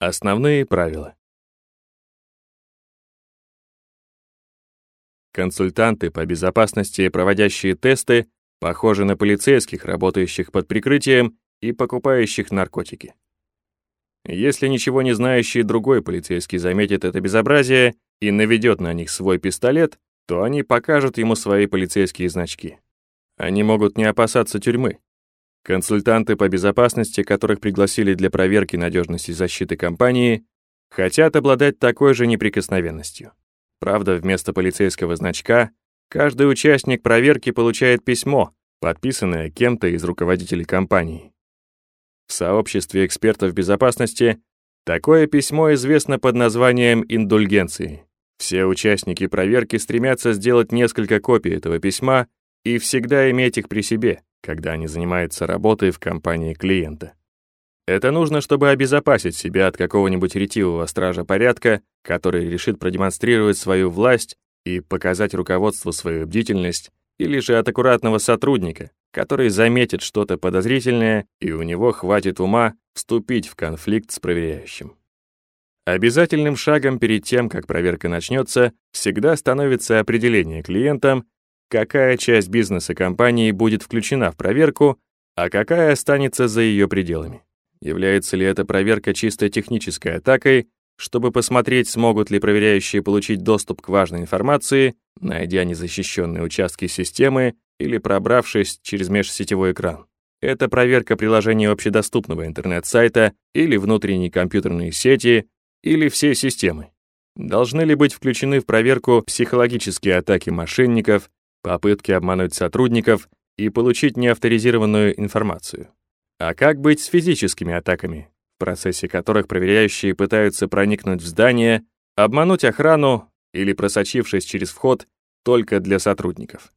Основные правила. Консультанты по безопасности, проводящие тесты, похожи на полицейских, работающих под прикрытием и покупающих наркотики. Если ничего не знающий другой полицейский заметит это безобразие и наведет на них свой пистолет, то они покажут ему свои полицейские значки. Они могут не опасаться тюрьмы. Консультанты по безопасности, которых пригласили для проверки надежности защиты компании, хотят обладать такой же неприкосновенностью. Правда, вместо полицейского значка каждый участник проверки получает письмо, подписанное кем-то из руководителей компании. В сообществе экспертов безопасности такое письмо известно под названием индульгенции. Все участники проверки стремятся сделать несколько копий этого письма и всегда иметь их при себе, когда они занимаются работой в компании клиента. Это нужно, чтобы обезопасить себя от какого-нибудь ретивого стража порядка, который решит продемонстрировать свою власть и показать руководству свою бдительность, или же от аккуратного сотрудника, который заметит что-то подозрительное, и у него хватит ума вступить в конфликт с проверяющим. Обязательным шагом перед тем, как проверка начнется, всегда становится определение клиентам, какая часть бизнеса компании будет включена в проверку, а какая останется за ее пределами. Является ли эта проверка чисто технической атакой, чтобы посмотреть, смогут ли проверяющие получить доступ к важной информации, найдя незащищенные участки системы или пробравшись через межсетевой экран. Это проверка приложения общедоступного интернет-сайта или внутренней компьютерной сети или всей системы. Должны ли быть включены в проверку психологические атаки мошенников, попытки обмануть сотрудников и получить неавторизированную информацию? А как быть с физическими атаками, в процессе которых проверяющие пытаются проникнуть в здание, обмануть охрану или просочившись через вход только для сотрудников?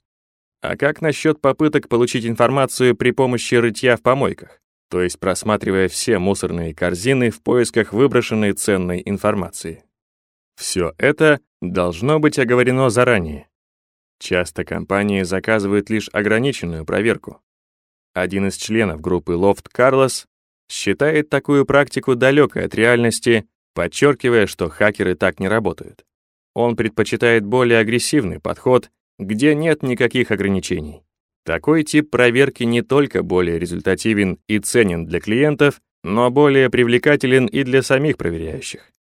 А как насчет попыток получить информацию при помощи рытья в помойках, то есть просматривая все мусорные корзины в поисках выброшенной ценной информации? Все это должно быть оговорено заранее. Часто компании заказывают лишь ограниченную проверку, один из членов группы Лофт Карлос считает такую практику далекой от реальности, подчеркивая, что хакеры так не работают. Он предпочитает более агрессивный подход, где нет никаких ограничений. Такой тип проверки не только более результативен и ценен для клиентов, но более привлекателен и для самих проверяющих.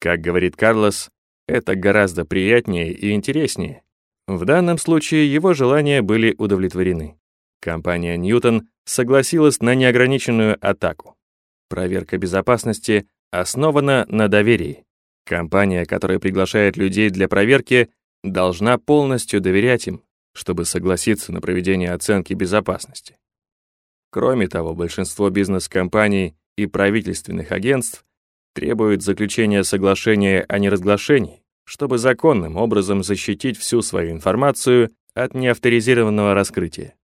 Как говорит Карлос, это гораздо приятнее и интереснее. В данном случае его желания были удовлетворены. Компания Ньютон согласилась на неограниченную атаку. Проверка безопасности основана на доверии. Компания, которая приглашает людей для проверки, должна полностью доверять им, чтобы согласиться на проведение оценки безопасности. Кроме того, большинство бизнес-компаний и правительственных агентств требуют заключения соглашения о неразглашении, чтобы законным образом защитить всю свою информацию от неавторизированного раскрытия.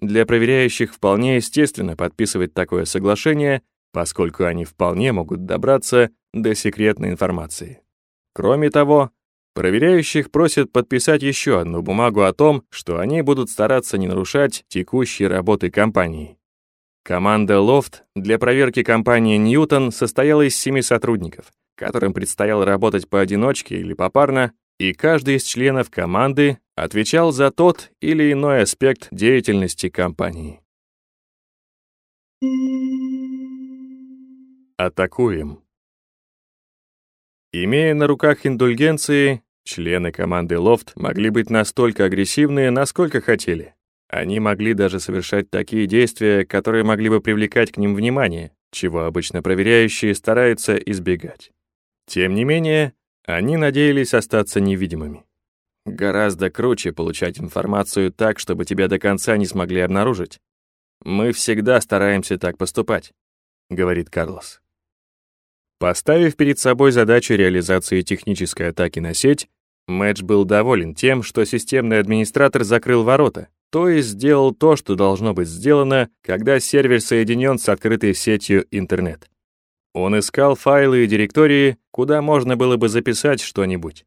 Для проверяющих вполне естественно подписывать такое соглашение, поскольку они вполне могут добраться до секретной информации. Кроме того, проверяющих просят подписать еще одну бумагу о том, что они будут стараться не нарушать текущие работы компании. Команда Loft для проверки компании Newton состояла из семи сотрудников, которым предстояло работать поодиночке или попарно, и каждый из членов команды отвечал за тот или иной аспект деятельности компании. Атакуем. Имея на руках индульгенции, члены команды Лофт могли быть настолько агрессивны, насколько хотели. Они могли даже совершать такие действия, которые могли бы привлекать к ним внимание, чего обычно проверяющие стараются избегать. Тем не менее, они надеялись остаться невидимыми. Гораздо круче получать информацию так, чтобы тебя до конца не смогли обнаружить. Мы всегда стараемся так поступать, говорит Карлос. Поставив перед собой задачу реализации технической атаки на сеть, Мэтч был доволен тем, что системный администратор закрыл ворота, то есть сделал то, что должно быть сделано, когда сервер соединен с открытой сетью интернет. Он искал файлы и директории, куда можно было бы записать что-нибудь.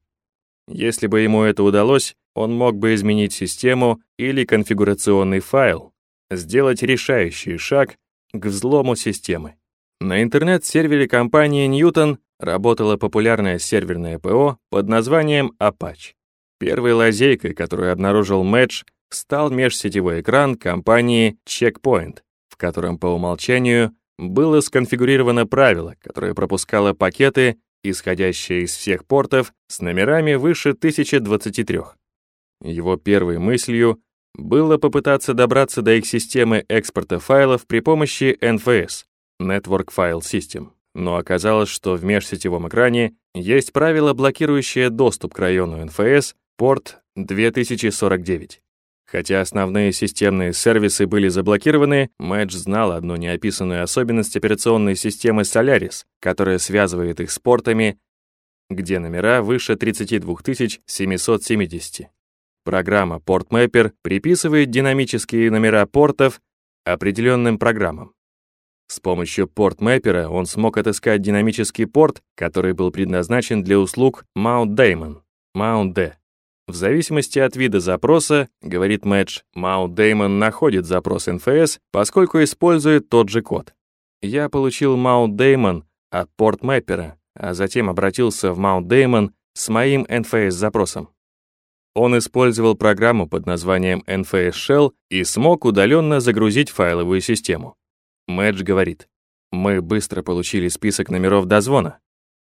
Если бы ему это удалось, он мог бы изменить систему или конфигурационный файл, сделать решающий шаг, к взлому системы. На интернет-сервере компании Newton работало популярное серверное ПО под названием Apache. Первой лазейкой, которую обнаружил Мэтч, стал межсетевой экран компании Checkpoint, в котором по умолчанию было сконфигурировано правило, которое пропускало пакеты, исходящие из всех портов, с номерами выше 1023. Его первой мыслью было попытаться добраться до их системы экспорта файлов при помощи NFS — Network File System. Но оказалось, что в межсетевом экране есть правило, блокирующее доступ к району NFS, порт 2049. Хотя основные системные сервисы были заблокированы, Мэдж знал одну неописанную особенность операционной системы Solaris, которая связывает их с портами, где номера выше 32770. Программа PortMapper приписывает динамические номера портов определенным программам. С помощью PortMapper он смог отыскать динамический порт, который был предназначен для услуг Mount Damon, Mount D. В зависимости от вида запроса, говорит Мэтч, Mount Damon находит запрос NFS, поскольку использует тот же код. Я получил Mount Damon от PortMapper, а затем обратился в Mount Damon с моим NFS-запросом. Он использовал программу под названием NFS Shell и смог удаленно загрузить файловую систему. Мэдж говорит, мы быстро получили список номеров дозвона.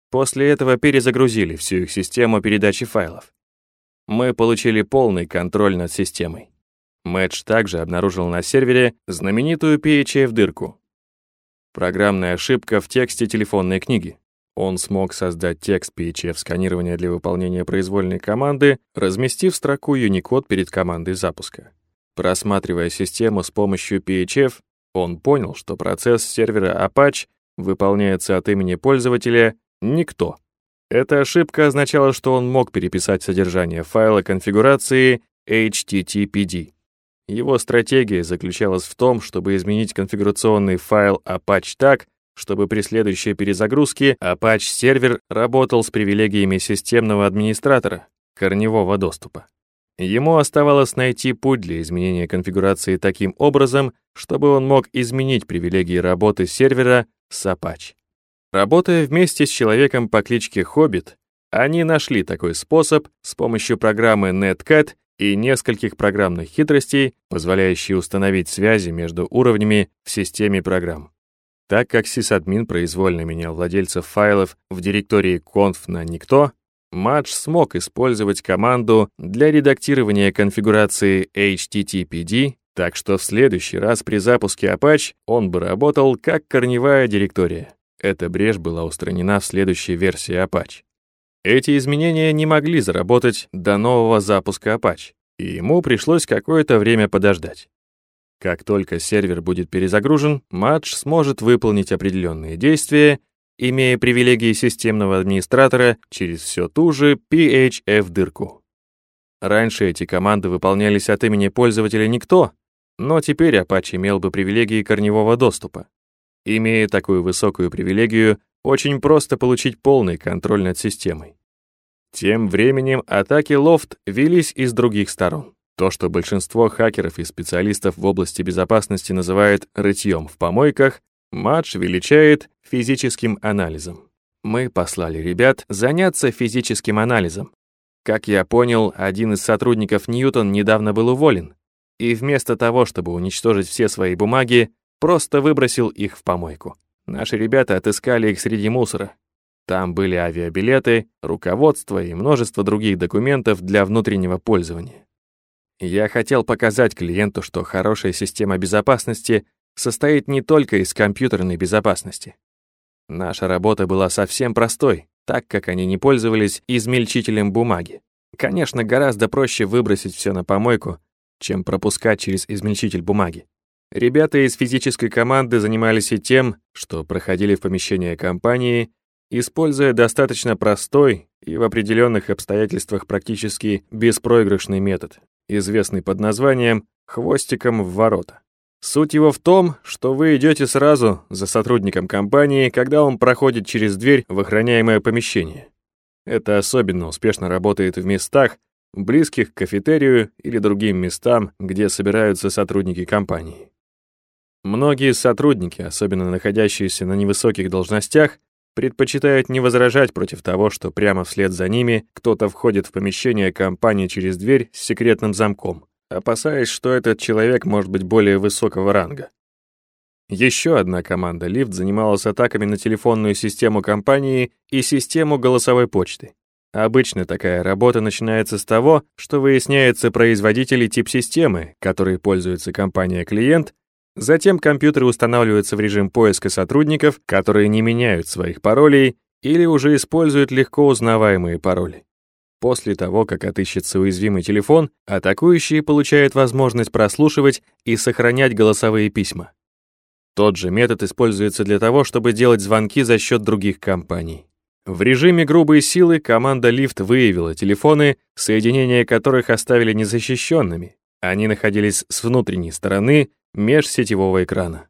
После этого перезагрузили всю их систему передачи файлов. Мы получили полный контроль над системой. Мэдж также обнаружил на сервере знаменитую PHF-дырку. Программная ошибка в тексте телефонной книги. Он смог создать текст PHF-сканирования для выполнения произвольной команды, разместив строку Unicode перед командой запуска. Просматривая систему с помощью PHF, он понял, что процесс сервера Apache выполняется от имени пользователя «никто». Эта ошибка означала, что он мог переписать содержание файла конфигурации HTTPD. Его стратегия заключалась в том, чтобы изменить конфигурационный файл Apache так, чтобы при следующей перезагрузке Apache-сервер работал с привилегиями системного администратора, корневого доступа. Ему оставалось найти путь для изменения конфигурации таким образом, чтобы он мог изменить привилегии работы сервера с Apache. Работая вместе с человеком по кличке Хоббит, они нашли такой способ с помощью программы Netcat и нескольких программных хитростей, позволяющие установить связи между уровнями в системе программ. Так как сисадмин произвольно менял владельцев файлов в директории conf на никто, Матч смог использовать команду для редактирования конфигурации HTTPD, так что в следующий раз при запуске Apache он бы работал как корневая директория. Эта брешь была устранена в следующей версии Apache. Эти изменения не могли заработать до нового запуска Apache, и ему пришлось какое-то время подождать. Как только сервер будет перезагружен, матч сможет выполнить определенные действия, имея привилегии системного администратора через всю ту же PHF-дырку. Раньше эти команды выполнялись от имени пользователя никто, но теперь Apache имел бы привилегии корневого доступа. Имея такую высокую привилегию, очень просто получить полный контроль над системой. Тем временем атаки Loft велись из других сторон. То, что большинство хакеров и специалистов в области безопасности называют рытьем в помойках, Мадж величает физическим анализом. Мы послали ребят заняться физическим анализом. Как я понял, один из сотрудников Ньютон недавно был уволен, и вместо того, чтобы уничтожить все свои бумаги, просто выбросил их в помойку. Наши ребята отыскали их среди мусора. Там были авиабилеты, руководство и множество других документов для внутреннего пользования. Я хотел показать клиенту, что хорошая система безопасности состоит не только из компьютерной безопасности. Наша работа была совсем простой, так как они не пользовались измельчителем бумаги. Конечно, гораздо проще выбросить все на помойку, чем пропускать через измельчитель бумаги. Ребята из физической команды занимались и тем, что проходили в помещение компании, используя достаточно простой и в определенных обстоятельствах практически беспроигрышный метод известный под названием «хвостиком в ворота». Суть его в том, что вы идете сразу за сотрудником компании, когда он проходит через дверь в охраняемое помещение. Это особенно успешно работает в местах, близких к кафетерию или другим местам, где собираются сотрудники компании. Многие сотрудники, особенно находящиеся на невысоких должностях, предпочитают не возражать против того, что прямо вслед за ними кто-то входит в помещение компании через дверь с секретным замком, опасаясь, что этот человек может быть более высокого ранга. Еще одна команда «Лифт» занималась атаками на телефонную систему компании и систему голосовой почты. Обычно такая работа начинается с того, что выясняется производитель и тип системы, которой пользуется компания-клиент, затем компьютеры устанавливаются в режим поиска сотрудников, которые не меняют своих паролей или уже используют легко узнаваемые пароли. После того, как отыщется уязвимый телефон, атакующие получают возможность прослушивать и сохранять голосовые письма. Тот же метод используется для того, чтобы делать звонки за счет других компаний. В режиме грубой силы команда «Лифт» выявила телефоны, соединения которых оставили незащищенными. Они находились с внутренней стороны межсетевого экрана.